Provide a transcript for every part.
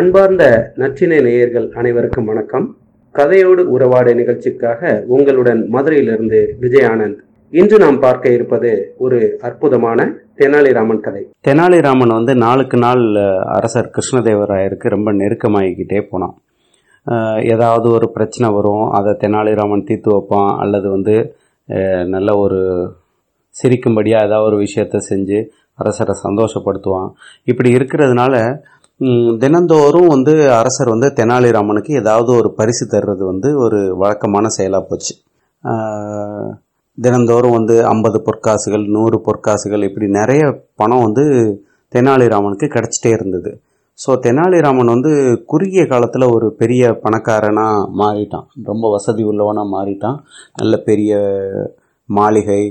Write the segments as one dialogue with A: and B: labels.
A: அன்பார்ந்த நற்றினை நேயர்கள் அனைவருக்கும் வணக்கம். கதையோடு உறவாடு நிகழ்ச்சிக்காக உங்களுடன் மதுரையிலிருந்து விஜய் ஆனந்த் இன்று நாம் பார்க்க இருப்பது ஒரு அற்புதமான தெனாலிராமன் கதை.
B: தெனாலிராமன் வந்து நாளுக்கு நாள் அரசர் கிருஷ்ணதேவராயருக்கு ரொம்ப நெருக்கமாகிக்கிட்டே போனான். ஏதாவது ஒரு பிரச்சனை வரும் அதை தெனாலிராமன் தீர்த்து வைப்பான் அல்லது வந்து நல்ல ஒரு சிரிக்கும்படியாக ஏதாவது ஒரு விஷயத்த செஞ்சு அரசரை சந்தோஷப்படுத்துவான். இப்படி இருக்கிறதுனால தினந்தோறும் வந்து அரசர் வந்து தெனாலிராமனுக்கு ஏதாவது ஒரு பரிசு தர்றது வந்து ஒரு வழக்கமான செயலாக போச்சு. தினந்தோறும் வந்து ஐம்பது பொற்காசுகள் நூறு பொற்காசுகள் இப்படி நிறைய பணம் வந்து தெனாலிராமனுக்கு கிடச்சிட்டே இருந்தது. ஸோ தெனாலிராமன் வந்து குறுகிய காலத்தில் ஒரு பெரிய பணக்காரனாக மாறிட்டான். ரொம்ப வசதி உள்ளவனாக மாறிட்டான். நல்ல பெரிய மாளிகை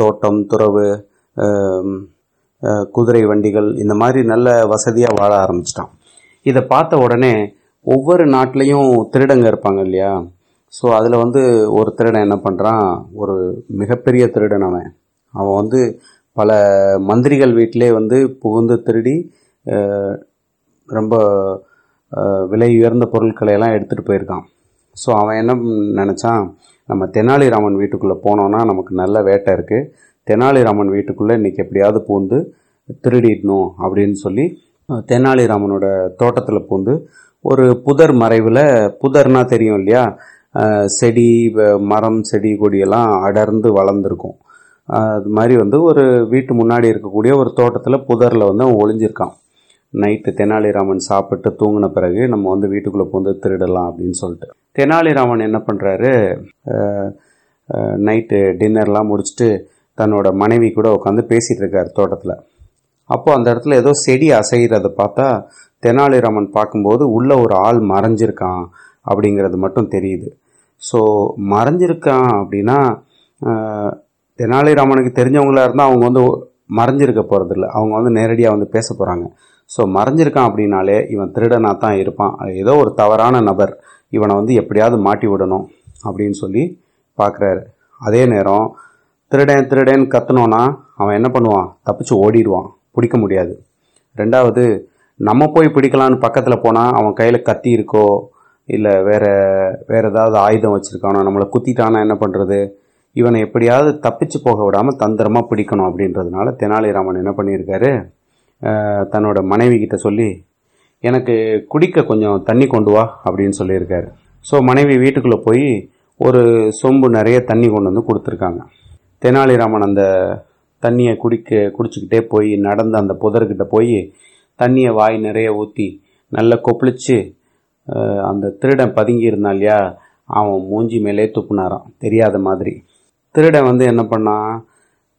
B: தோட்டம் துறவு குதிரை வண்டிகள் இந்த மாதிரி நல்ல வசதியாக வாழ ஆரம்பிச்சிட்டான். இதை பார்த்த உடனே ஒவ்வொரு நாட்டிலையும் திருடங்க இருப்பாங்க இல்லையா? ஸோ அதில் வந்து ஒரு திருடன் என்ன பண்ணுறான் ஒரு மிகப்பெரிய திருடன் அவன். அவன் வந்து பல மந்திரிகள் வீட்டிலே வந்து புகுந்து திருடி ரொம்ப விலை உயர்ந்த பொருட்களை எல்லாம் எடுத்துகிட்டு போயிருக்கான். ஸோ அவன் என்ன நினச்சான்? நம்ம தெனாலிராமன் வீட்டுக்குள்ளே போனோன்னா நமக்கு நல்ல வேட்டை இருக்குது தெனாலிராமன் வீட்டுக்குள்ளே இன்றைக்கி எப்படியாவது பூந்து திருடிடணும் அப்படின்னு சொல்லி தெனாலிராமனோட தோட்டத்தில் பூந்து ஒரு புதர் மறைவில் புதர்னா தெரியும் இல்லையா? செடி வ- மரம் செடி கொடியெல்லாம் அடர்ந்து வளர்ந்துருக்கும். அது மாதிரி வந்து ஒரு வீட்டு முன்னாடி இருக்கக்கூடிய ஒரு தோட்டத்தில் புதரில் வந்து அவன் ஒளிஞ்சிருக்கான். நைட்டு தெனாலிராமன் சாப்பிட்டு தூங்கின பிறகு நம்ம வந்து வீட்டுக்குள்ளே போந்து திருடலாம் அப்படின்னு சொல்லிட்டு. தெனாலிராமன் என்ன பண்ணுறாரு நைட்டு டின்னர்லாம் முடிச்சுட்டு தன்னோட மனைவி கூட உட்காந்து பேசிகிட்டு இருக்கார் தோட்டத்தில். அப்போ அந்த இடத்துல ஏதோ செடி அசைகிறத பார்த்தா தெனாலிராமன் பார்க்கும்போது உள்ளே ஒரு ஆள் மறைஞ்சிருக்கான் அப்படிங்கிறது மட்டும் தெரியுது. ஸோ மறைஞ்சிருக்கான் அப்படின்னா தெனாலிராமனுக்கு தெரிஞ்சவங்களாக இருந்தால் அவங்க வந்து மறைஞ்சிருக்க போகிறதில்ல அவங்க வந்து நேரடியாக வந்து பேச போகிறாங்க ஸோ மறைஞ்சிருக்கான் அப்படின்னாலே இவன் திருடனாக தான் இருப்பான் ஏதோ ஒரு தவறான நபர். இவனை வந்து எப்படியாவது மாட்டி விடணும் அப்படின்னு சொல்லி பார்க்குறாரு. அதே நேரம் திருடன் திருடன் கத்துனோன்னா அவன் என்ன பண்ணுவான்? தப்பிச்சு ஓடிடுவான். பிடிக்க முடியாது. ரெண்டாவது நம்ம போய் பிடிக்கலான்னு பக்கத்தில் போனால் அவன் கையில் கத்தி இருக்கோ இல்லை வேறு வேறு ஏதாவது ஆயுதம் வச்சுருக்கானோ நம்மளை குத்திட்டானா என்ன பண்ணுறது இவனை எப்படியாவது தப்பிச்சு போக விடாமல் தந்திரமாக பிடிக்கணும் அப்படின்றதுனால தெனாலிராமன் என்ன பண்ணியிருக்காரு? தன்னோட மனைவி கிட்ட சொல்லி எனக்கு குடிக்க கொஞ்சம் தண்ணி கொண்டு வா அப்படின்னு சொல்லியிருக்காரு. ஸோ மனைவி வீட்டுக்குள்ளே போய் ஒரு சொம்பு நிறைய தண்ணி கொண்டு வந்து கொடுத்துருக்காங்க. தெனாலிராமன் அந்த தண்ணியை குடிக்க குடிச்சுக்கிட்டே போய் நடந்து அந்த புதர்கிட்ட போய் தண்ணியை வாய் நிறைய ஊற்றி நல்லா கொப்பளிச்சு அந்த திருடன் பதுங்கி இருந்தா இல்லையா அவன் மூஞ்சி மேலே துப்புனாரான் தெரியாத மாதிரி. திருடன் வந்து என்ன பண்ணான்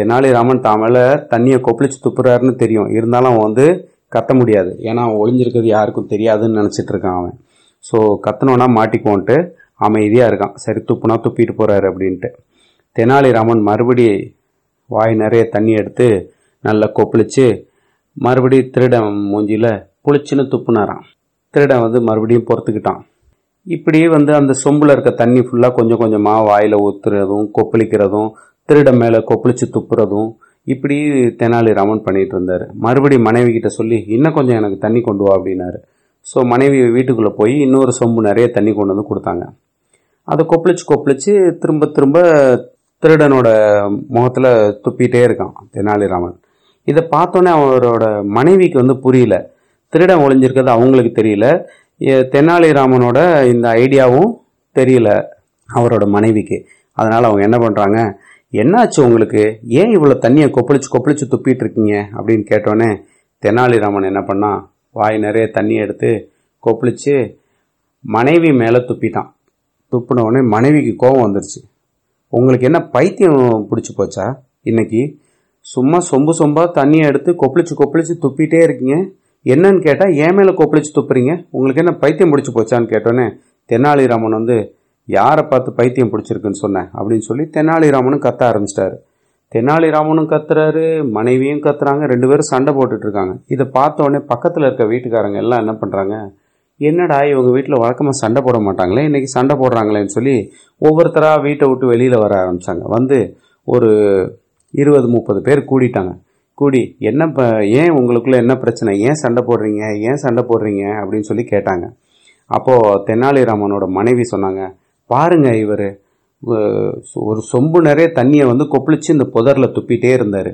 B: தெனாலிராமன் தமிழை மேலே தண்ணியை கொப்பளிச்சு துப்புறாருன்னு தெரியும். இருந்தாலும் அவன் வந்து கத்த முடியாது. ஏன்னா அவன் ஒளிஞ்சிருக்கிறது யாருக்கும் தெரியாதுன்னு நினச்சிட்டு இருக்கான் அவன். ஸோ கத்தனோன்னா மாட்டிக்குவோன்ட்டு அமைதியாக இருக்கான். சரி துப்புனா துப்பிட்டு போகிறாரு அப்படின்ட்டு. தெனாலிராமன் மறுபடி வாய் நிறைய தண்ணி எடுத்து நல்லா கொப்பளிச்சு மறுபடி திருடன் மூஞ்சியில் புளிச்சுன்னு துப்புனாரான் திருடன் வந்து மறுபடியும் பொறுத்துக்கிட்டான். இப்படி வந்து அந்த சொம்பில் இருக்க தண்ணி ஃபுல்லாக கொஞ்சம் கொஞ்சமாக வாயில் ஊற்றுறதும் கொப்பளிக்கிறதும் திருடன் மேலே கொப்பளிச்சு துப்புறதும் இப்படி தெனாலிராமன் பண்ணிட்டு இருந்தார். மறுபடி மனைவி கிட்ட சொல்லி இன்னும் கொஞ்சம் எனக்கு தண்ணி கொண்டு வா அப்படின்னாரு. ஸோ மனைவி வீட்டுக்குள்ளே போய் இன்னொரு சொம்பு நிறைய தண்ணி கொண்டு வந்து கொடுத்தாங்க. அதை கொப்பளிச்சு கொப்பளிச்சு திரும்ப திரும்ப திருடனோட முகத்தில் துப்பிகிட்டே இருக்கான் தெனாலிராமன் இதை பார்த்தோன்னே அவரோட மனைவிக்கு வந்து புரியல. திருடன் ஒளிஞ்சிருக்கிறது அவங்களுக்கு தெரியல. தெனாலிராமனோட இந்த ஐடியாவும் தெரியல அவரோட மனைவிக்கு. அதனால் அவங்க என்ன பண்ணுறாங்க என்னாச்சு உங்களுக்கு? ஏன் இவ்வளோ தண்ணியை கொப்பளிச்சு கொப்பளிச்சு துப்பிட்டு இருக்கீங்க? அப்படின்னு கேட்டோன்னே தெனாலிராமன் என்ன பண்ணான் வாய் நிறைய தண்ணி எடுத்து கொப்பளிச்சு மனைவி மேலே துப்பிட்டான். துப்பின உடனே மனைவிக்கு கோபம் வந்துருச்சு. உங்களுக்கு என்ன பைத்தியம் பிடிச்சி போச்சா இன்னைக்கு? சும்மா சொம்பு சொம்பா தண்ணியை எடுத்து கொப்பளிச்சு கொப்பளிச்சு துப்பிட்டே இருக்கீங்க. என்னன்னு கேட்டால் ஏன் மேலே கொப்பளிச்சு துப்புறீங்க? உங்களுக்கு என்ன பைத்தியம் பிடிச்சி போச்சான்னு கேட்டோன்னே தெனாலிராமன் வந்து யாரை பார்த்து பைத்தியம் பிடிச்சிருக்குன்னு சொன்னேன் அப்படின்னு சொல்லி தெனாலிராமனும் கத்த ஆரம்பிச்சிட்டாரு. தெனாலிராமனும் கத்துறாரு மனைவியும் கத்துறாங்க ரெண்டு பேரும் சண்டை போட்டுட்ருக்காங்க இதை பார்த்த உடனே பக்கத்தில் இருக்க வீட்டுக்காரங்க எல்லாம் என்ன பண்ணுறாங்க என்னடா இவங்க வீட்டில் வழக்கமாக சண்டை போட மாட்டாங்களே இன்றைக்கி சண்டை போடுறாங்களேன்னு சொல்லி ஒவ்வொருத்தராக வீட்டை விட்டு வெளியில் வர ஆரம்பிச்சாங்க. வந்து ஒரு இருபது முப்பது பேர் கூடிட்டாங்க. கூடி என்ன ப ஏன் உங்களுக்குள்ளே என்ன பிரச்சனை? ஏன் சண்டை போடுறீங்க? ஏன் சண்டை போடுறீங்க? அப்படின்னு சொல்லி கேட்டாங்க. அப்போது தெனாலிராமனோட மனைவி சொன்னாங்க பாருங்க இவர். ஒரு சொம்பு நிறைய தண்ணியை வந்து கொப்பளிச்சு இந்த புதரில் துப்பிட்டே இருந்தார்.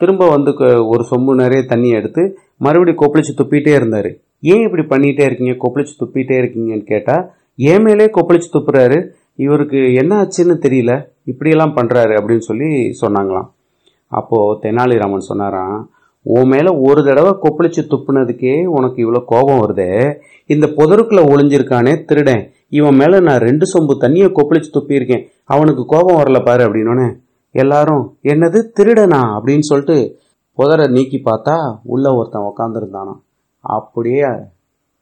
B: திரும்ப வந்து ஒரு சொம்பு நிறைய தண்ணியை எடுத்து மறுபடியும் கொப்பளிச்சு துப்பிட்டே இருந்தார். ஏன் இப்படி பண்ணிகிட்டே இருக்கீங்க? கொப்பளிச்சு துப்பிட்டே இருக்கீங்கன்னு கேட்டால் ஏன் மேலே கொப்பளிச்சு துப்புறாரு. இவருக்கு என்ன ஆச்சுன்னு தெரியல. இப்படியெல்லாம் பண்ணுறாரு அப்படின்னு சொல்லி சொன்னாங்களாம். அப்போது தெனாலிராமன் சொன்னாராம் உன் மேலே ஒரு தடவை கொப்பளிச்சு துப்புனதுக்கே உனக்கு இவ்வளோ கோபம் வருதே. இந்த புதருக்குள்ளே ஒளிஞ்சிருக்கானே திருடன். இவன் மேலே நான் ரெண்டு சொம்பு தண்ணியை கொப்பளிச்சு துப்பியிருக்கேன். அவனுக்கு கோபம் வரல பாரு அப்படின்னோடனே எல்லாரும் என்னது திருடனா? அப்படின்னு சொல்லிட்டு புதரை நீக்கி பார்த்தா உள்ள ஒருத்தன் உக்காந்துருந்தானாம். அப்படியே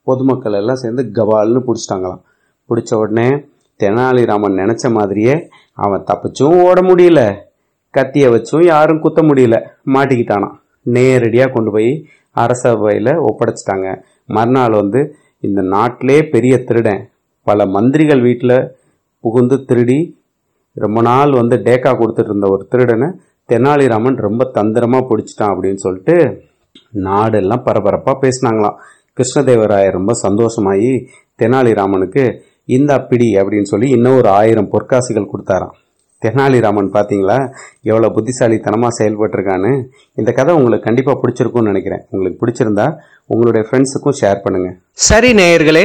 B: பொதுமக்கள் எல்லாம் சேர்ந்து கபால்னு பிடிச்சிட்டாங்களாம். பிடிச்ச உடனே தெனாலிராமன் நினச்ச மாதிரியே அவன் தப்பிச்சும் ஓட முடியல. கத்தியை வச்சும் யாரும் குத்த முடியல. மாட்டிக்கிட்டானான் நேரடியாக கொண்டு போய் அரசவையில் ஒப்படைச்சிட்டாங்க. மறுநாள் வந்து இந்த நாட்டிலே பெரிய திருடன் பல மந்திரிகள் வீட்டில் புகுந்து திருடி ரொம்ப நாள் வந்து டேக்கா கொடுத்துட்டு இருந்த ஒரு திருடனை தெனாலிராமன் ரொம்ப தந்திரமாக பிடிச்சிட்டான் அப்படின்னு சொல்லிட்டு நாடெல்லாம் பரபரப்பாக பேசினாங்களாம். கிருஷ்ணதேவராயர் ரொம்ப சந்தோஷமாகி தெனாலிராமனுக்கு இந்த பிடி அப்படின்னு சொல்லி இன்னும் ஒரு ஆயிரம் பொற்காசுகள் கொடுத்தாராம். தெனாலிராமன் பார்த்தீங்களா எவ்வளோ புத்திசாலித்தனமாக செயல்பட்டிருக்கான்னு இந்த கதை உங்களுக்கு கண்டிப்பாக பிடிச்சிருக்கும்னு நினைக்கிறேன். உங்களுக்கு பிடிச்சிருந்தா உங்களுடைய ஃப்ரெண்ட்ஸுக்கும் ஷேர் பண்ணுங்கள்
A: சரி நேயர்களே